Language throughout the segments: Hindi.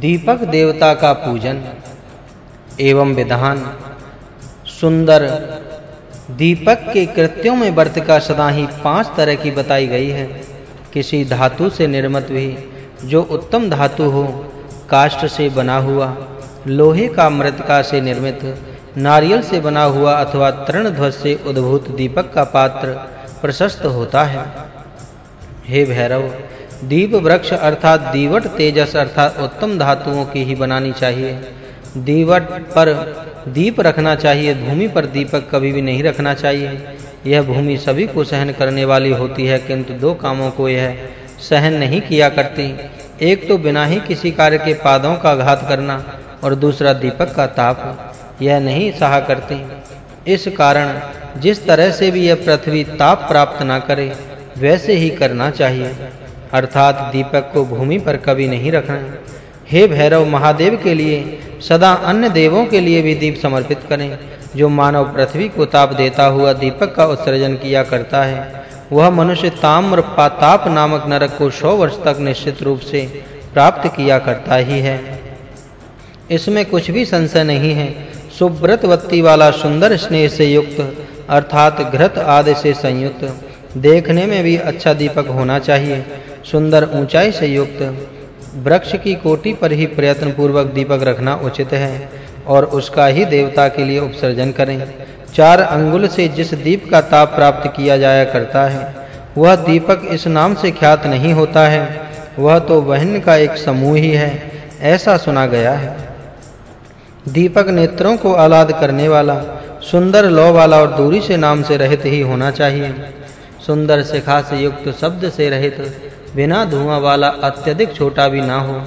दीपक देवता का पूजन एवं विधान। सुंदर दीपक के कृत्यों में व्रत का सदा ही पाँच तरह की बताई गई है। किसी धातु से निर्मित भी, जो उत्तम धातु हो, काष्ठ से बना हुआ, लोहे का मृतका से निर्मित, नारियल से बना हुआ अथवा तृण ध्वज से उद्भूत दीपक का पात्र प्रशस्त होता है। हे भैरव दीप वृक्ष अर्थात दीवट तेजस अर्थात उत्तम धातुओं की ही बनानी चाहिए। दीवट पर दीप रखना चाहिए, भूमि पर दीपक कभी भी नहीं रखना चाहिए। यह भूमि सभी को सहन करने वाली होती है, किंतु दो कामों को यह सहन नहीं किया करती। एक तो बिना ही किसी कार्य के पादों का घात करना और दूसरा दीपक का ताप, यह नहीं सहा करती। इस कारण जिस तरह से भी यह पृथ्वी ताप प्राप्त ना करे, वैसे ही करना चाहिए। अर्थात दीपक को भूमि पर कभी नहीं रखना हे। भैरव महादेव के लिए, सदा अन्य देवों के लिए भी दीप समर्पित करें। जो मानव पृथ्वी को ताप देता हुआ दीपक का उत्सर्जन किया करता है, वह मनुष्य ताम्र पाताप नामक नरक को 100 वर्ष तक निश्चित रूप से प्राप्त किया करता ही है। इसमें कुछ भी संशय नहीं है। सुब्रतवती वाला सुंदर स्नेह से युक्त, अर्थात घृत आदि से संयुक्त, देखने में भी अच्छा दीपक होना चाहिए। सुंदर ऊंचाई से युक्त, वृक्ष की कोटि पर ही प्रयत्न पूर्वक दीपक रखना उचित है और उसका ही देवता के लिए उपसर्जन करें। चार अंगुल से जिस दीप का ताप प्राप्त किया जाया करता है, वह दीपक इस नाम से ख्यात नहीं होता है। वह तो वहन का एक समूह ही है, ऐसा सुना गया है। दीपक नेत्रों को आलाद करने वाला, सुंदर लौ वाला और दूरी से नाम से रहित ही होना चाहिए। सुंदर शिखा से युक्त शब्द से रहित बिना धुआँ वाला अत्यधिक छोटा भी ना हो,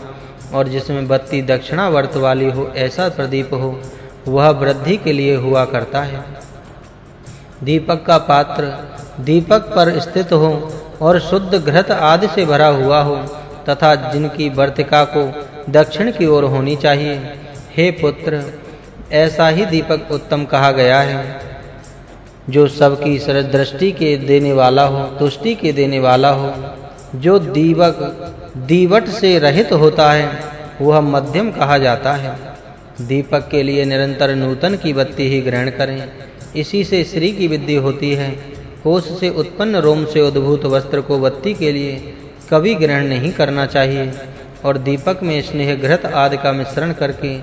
और जिसमें बत्ती दक्षिणावर्त वाली हो, ऐसा प्रदीप हो, वह वृद्धि के लिए हुआ करता है। दीपक का पात्र दीपक पर स्थित हो, और शुद्ध घृत आदि से भरा हुआ हो, तथा जिनकी वर्तिका को दक्षिण की ओर होनी चाहिए। हे पुत्र, ऐसा ही दीपक उत्तम कहा गया है। जो सबकी सरस दृष्टि के देने वाला हो, तुष्टि के देने वाला हो जो दीवक दीवट से रहित होता है, वह मध्यम कहा जाता है। दीपक के लिए निरंतर नूतन की बत्ती ही ग्रहण करें। इसी से श्री की विद्धि होती है। कोष से उत्पन्न रोम से उद्भूत वस्त्र को बत्ती के लिए कभी ग्रहण नहीं करना चाहिए और दीपक में स्नेह घृत आदि का मिश्रण करके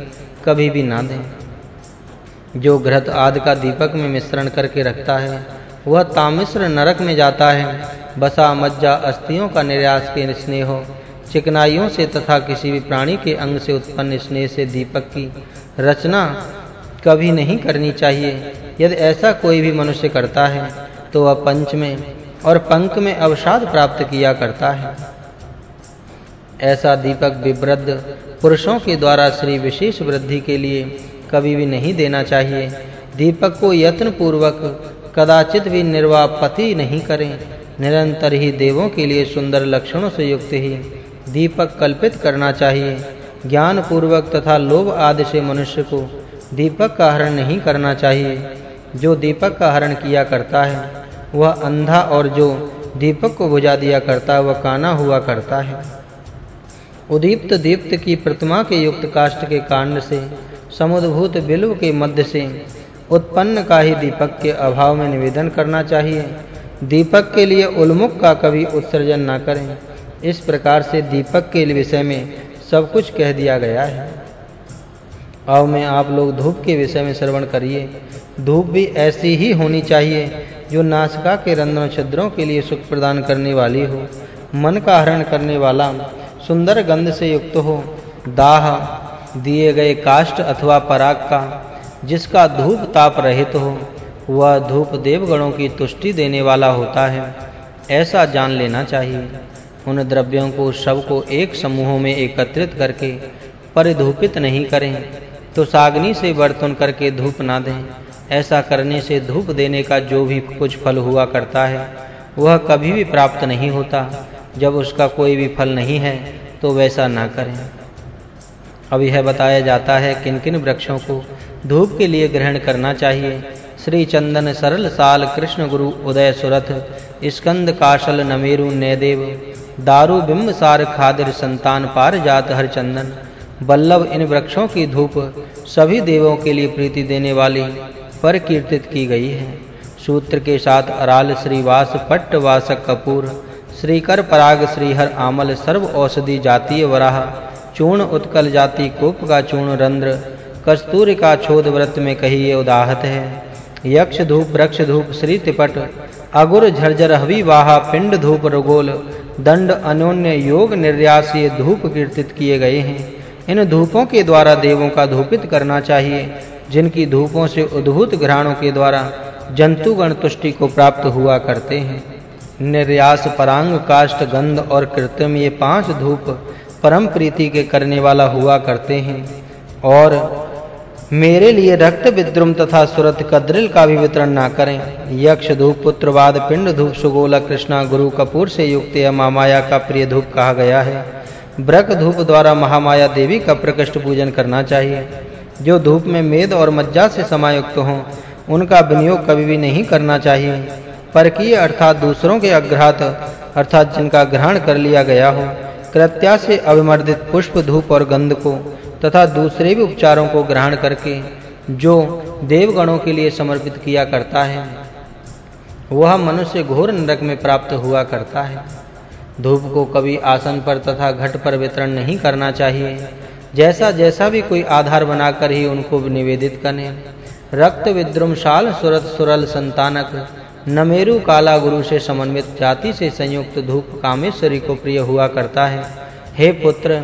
कभी भी ना दें। जो घृत आदि का दीपक में मिश्रण करके रखता है वह तामिश्र नरक में जाता है। बसा, मज्जा, अस्थियों का निराश के स्नेह, चिकनाइयों से तथा किसी भी प्राणी के अंग से उत्पन्न स्नेह से दीपक की रचना कभी नहीं करनी चाहिए। यदि ऐसा कोई भी मनुष्य करता है तो वह पंच में और पंक में अवसाद प्राप्त किया करता है। ऐसा दीपक विवृद्ध पुरुषों के द्वारा श्री विशेष वृद्धि के लिए कभी भी नहीं देना चाहिए। दीपक को यत्न पूर्वक कदाचित भी निर्वापति नहीं करें। निरंतर ही देवों के लिए सुंदर लक्षणों से युक्त ही दीपक कल्पित करना चाहिए। ज्ञान पूर्वक तथा लोभ आदि से मनुष्य को दीपक का हरण नहीं करना चाहिए। जो दीपक का हरण किया करता है, वह अंधा और जो दीपक को बुझा दिया करता है, वह काना हुआ करता है। उदीप्त दीप्त की प्रतिमा के युक्त काष्ठ के कांड से, समुद्भूत बिल्व के मध्य से उत्पन्न का ही दीपक के अभाव में निवेदन करना चाहिए। दीपक के लिए उल्मुख का कभी उत्सर्जन ना करें। इस प्रकार से दीपक के विषय में सब कुछ कह दिया गया है। अब मैं आप लोग धूप के विषय में श्रवण करिए। धूप भी ऐसी ही होनी चाहिए जो नासिका के रंध्र छिद्रों के लिए सुख प्रदान करने वाली हो। मन का हरण करने वाला, सुंदर गंध से युक्त हो। दाह, दिए गए काष्ठ अथवा पराग का जिसका धूप ताप रहित हो, वह धूप देवगणों की तुष्टि देने वाला होता है। ऐसा जान लेना चाहिए। उन द्रव्यों को सबको एक समूह में एकत्रित करके परिधूपित नहीं करें। तो साग्नि से बर्तन करके धूप ना दें। ऐसा करने से धूप देने का जो भी कुछ फल हुआ करता है, वह कभी भी प्राप्त नहीं होता। जब उसका कोई भी फल नहीं है तो वैसा ना करें। अब यह बताया जाता है किन किन वृक्षों को धूप के लिए ग्रहण करना चाहिए। श्री चंदन सरल साल कृष्ण गुरु उदय सुरथ, स्कंद काशल नमेरु नैदेव, दारु बिंब सार खादिर संतान पार जात हर चंदन बल्लभ इन वृक्षों की धूप सभी देवों के लिए प्रीति देने वाली पर कीर्तित की गई है। सूत्र के साथ अराल श्रीवास पट्ट वासक कपूर, श्रीकर पराग श्रीहर आमल सर्व औषधि जातीय वराह, चूर्ण उत्कल जाति कोप का चूर्ण रंध्र कस्तूरी का छोद व्रत में कही ये उदाहत है। यक्ष धूप वृक्ष धूप श्री तिपट अगुर झरझर हवि वाहा, पिंड धूप रगोल, दंड अन्योन्य योग निर्यास ये धूप कीर्तित किए गए हैं। इन धूपों के द्वारा देवों का धूपित करना चाहिए, जिनकी धूपों से उद्भूत घ्राणों के द्वारा जंतुगण तुष्टि को प्राप्त हुआ करते हैं। निर्यास, परांग काष्ट गंध और कृत्रिम ये पाँच धूप परम प्रीति के करने वाला हुआ करते हैं। और मेरे लिए रक्त विद्रुम तथा सुरत कद्रिल का भी वितरण ना करें। यक्ष धूप पुत्रवाद, पिंड धूप सुगोला, कृष्णा गुरु कपूर से युक्त यह महामाया का प्रिय धूप कहा गया है। ब्रक धूप द्वारा महामाया देवी का प्रकृष्ट पूजन करना चाहिए। जो धूप में मेद और मज्जा से समायुक्त हों, उनका विनियोग कभी भी नहीं करना चाहिए। परकीय अर्थात दूसरों के अग्रहात अर्थात जिनका ग्रहण कर लिया गया हो, कृत्या से अविमर्दित पुष्प, धूप और गंध को तथा दूसरे भी उपचारों को ग्रहण करके जो देवगणों के लिए समर्पित किया करता है, वह मनुष्य घोर नरक में प्राप्त हुआ करता है। धूप को कभी आसन पर तथा घट पर वितरण नहीं करना चाहिए। जैसा जैसा भी कोई आधार बनाकर ही उनको निवेदित करें रक्त विद्रुमशाल सुरत सुरल संतानक, नमेरु काला गुरु से समन्वित जाति से संयुक्त धूप कामेश्वरी को प्रिय हुआ करता है। हे पुत्र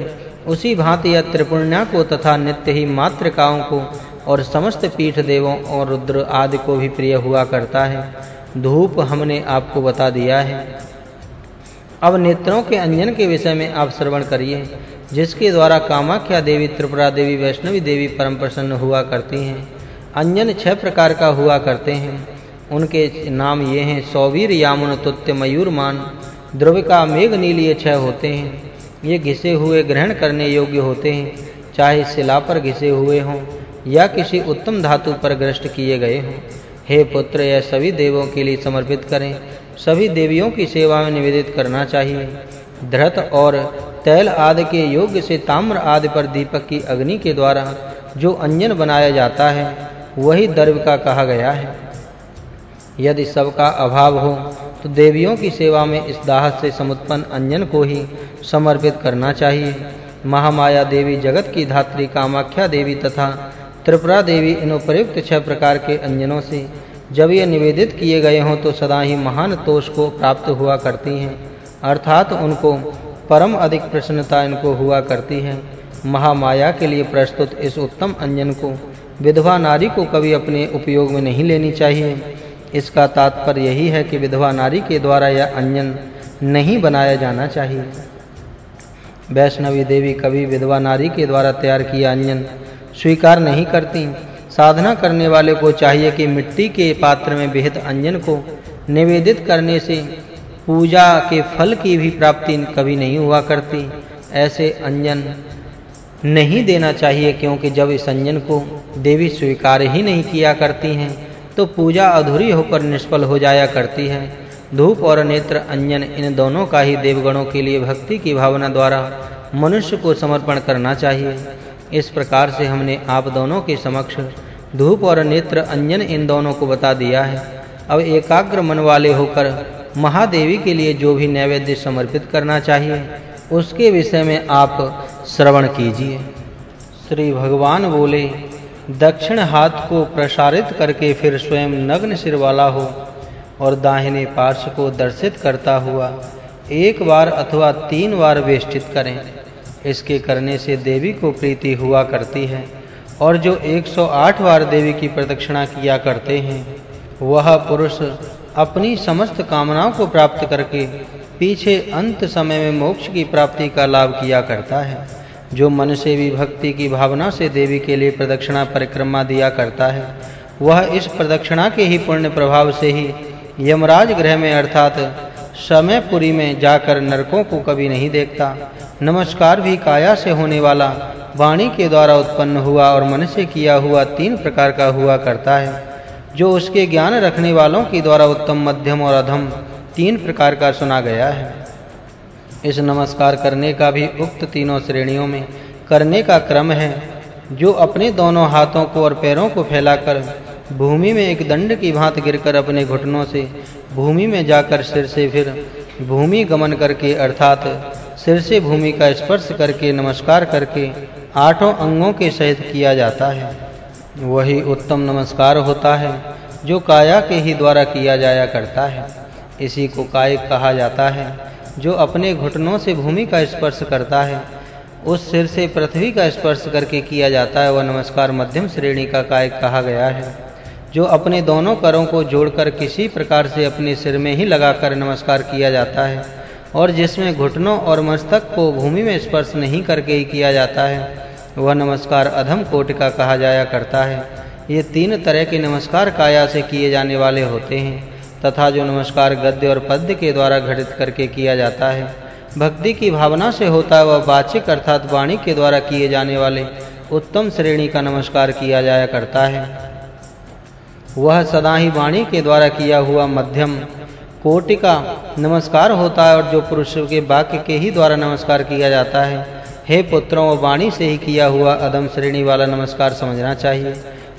उसी भांति यह त्रिपुण्या को तथा नित्य ही मातृकाओं को और समस्त पीठ देवों और रुद्र आदि को भी प्रिय हुआ करता है। धूप हमने आपको बता दिया है। अब नेत्रों के अंजन के विषय में आप श्रवण करिए, जिसके द्वारा कामाख्या देवी, त्रिपुरा देवी, वैष्णवी देवी परम प्रसन्न हुआ करती हैं। अंजन छह प्रकार का हुआ करते हैं। उनके नाम ये हैं, सौवीर, यामुन, तुत्य, मयूरमान ध्रुविका मेघ नील ये छह होते हैं। ये घिसे हुए ग्रहण करने योग्य होते हैं, चाहे शिला पर घिसे हुए हों या किसी उत्तम धातु पर ग्रस्त किए गए हों। हे पुत्र, यह सभी देवों के लिए समर्पित करें। सभी देवियों की सेवा में निवेदित करना चाहिए। धृत और तैल आदि के योग्य से ताम्र आदि पर दीपक की अग्नि के द्वारा जो अंजन बनाया जाता है, वही दर्व का कहा गया है। यदि सबका अभाव हो तो देवियों की सेवा में इस दाह से समुत्पन्न अंजन को ही समर्पित करना चाहिए। महामाया देवी जगत की धात्री कामाख्या देवी तथा त्रिपुरा देवी इन उपयुक्त छह प्रकार के अंजनों से जब ये निवेदित किए गए हों तो सदा ही महान तोष को प्राप्त हुआ करती हैं। अर्थात उनको परम अधिक प्रसन्नता इनको हुआ करती है। महामाया के लिए प्रस्तुत इस उत्तम अंजन को विधवा नारी को कभी अपने उपयोग में नहीं लेनी चाहिए। इसका तात्पर्य यही है कि विधवा नारी के द्वारा यह अंजन नहीं बनाया जाना चाहिए। वैष्णवी देवी कभी विधवा नारी के द्वारा तैयार किया अंजन स्वीकार नहीं करती। साधना करने वाले को चाहिए कि मिट्टी के पात्र में बेहद अंजन को निवेदित करने से पूजा के फल की भी प्राप्ति कभी नहीं हुआ करती। ऐसे अंजन नहीं देना चाहिए क्योंकि जब इस अंजन को देवी स्वीकार ही नहीं किया करती हैं तो पूजा अधूरी होकर निष्फल हो जाया करती है। धूप और नेत्र अंजन इन दोनों का ही देवगणों के लिए भक्ति की भावना द्वारा मनुष्य को समर्पण करना चाहिए। इस प्रकार से हमने आप दोनों के समक्ष धूप और नेत्र अंजन इन दोनों को बता दिया है। अब एकाग्र मन वाले होकर महादेवी के लिए जो भी नैवेद्य समर्पित करना चाहिए, उसके विषय में आप श्रवण कीजिए। श्री भगवान बोले, दक्षिण हाथ को प्रसारित करके फिर स्वयं नग्न सिर वाला हो और दाहिने पार्श्व को दर्शित करता हुआ एक बार अथवा तीन बार वेष्टित करें। इसके करने से देवी को प्रीति हुआ करती है और जो 108 बार देवी की प्रदक्षिणा किया करते हैं, वह पुरुष अपनी समस्त कामनाओं को प्राप्त करके पीछे अंत समय में मोक्ष की प्राप्ति का लाभ किया करता है, जो मन से भी भक्ति की भावना से देवी के लिए प्रदक्षिणा परिक्रमा दिया करता है। वह इस प्रदक्षिणा के ही पुण्य प्रभाव से ही यमराज ग्रह में अर्थात समयपुरी में जाकर नरकों को कभी नहीं देखता। नमस्कार भी काया से होने वाला, वाणी के द्वारा उत्पन्न हुआ और मन से किया हुआ तीन प्रकार का हुआ करता है। जो उसके ज्ञान रखने वालों के द्वारा उत्तम मध्यम और अधम तीन प्रकार का सुना गया है। इस नमस्कार करने का भी उक्त तीनों श्रेणियों में करने का क्रम है। जो अपने दोनों हाथों को और पैरों को फैलाकर भूमि में एक दंड की भांति गिरकर अपने घुटनों से, भूमि में जाकर सिर से फिर भूमि गमन करके, अर्थात सिर से भूमि का स्पर्श करके, नमस्कार करके, आठों अंगों के सहित किया जाता है। वही उत्तम नमस्कार होता है, जो काया के ही द्वारा किया जाया करता है। इसी को कायिक कहा जाता है, जो अपने घुटनों से भूमि का स्पर्श करता है। उस सिर से पृथ्वी का स्पर्श करके किया जाता है, वह नमस्कार मध्यम श्रेणी का कायिक कहा गया है। जो अपने दोनों करों को जोड़कर किसी प्रकार से अपने सिर में ही लगाकर नमस्कार किया जाता है और जिसमें घुटनों और मस्तक को भूमि में स्पर्श नहीं करके ही किया जाता है, वह नमस्कार अधम कोटि का कहा जाया करता है। ये तीन तरह के नमस्कार काया से किए जाने वाले होते हैं, तथा जो नमस्कार गद्य और पद्य के द्वारा घटित करके किया जाता है। भक्ति की भावना से होता है वह वाचिक अर्थात वाणी के द्वारा किए जाने वाले उत्तम श्रेणी का नमस्कार किया जाया करता है। वह सदा ही वाणी के द्वारा किया हुआ मध्यम कोटि का नमस्कार होता है और जो पुरुष के वाक्य के ही द्वारा नमस्कार किया जाता है। हे पुत्रों वाणी से ही किया हुआ अदम श्रेणी वाला नमस्कार समझना चाहिए।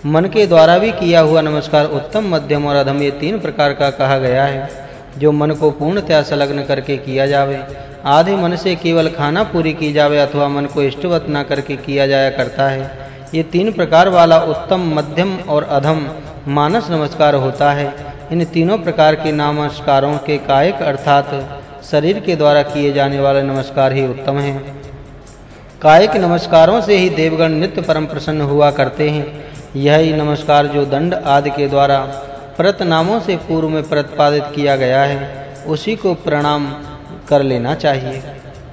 मन के द्वारा भी किया हुआ नमस्कार उत्तम, मध्यम और अधम ये तीन प्रकार का कहा गया है। जो मन को पूर्णतया संलग्न करके किया जावे आधे मन से केवल खाना पूरी की जावे अथवा मन को इष्टवत न करके किया जाया करता है, ये तीन प्रकार वाला उत्तम, मध्यम और अधम मानस नमस्कार होता है। इन तीनों प्रकार के नमस्कारों के कायिक अर्थात शरीर के द्वारा किए जाने वाले नमस्कार ही उत्तम हैं। कायिक नमस्कारों से ही देवगण नित्य परम प्रसन्न हुआ करते हैं। यही नमस्कार जो दंड आदि के द्वारा प्रत नामों से पूर्व में प्रतिपादित किया गया है, उसी को प्रणाम कर लेना चाहिए।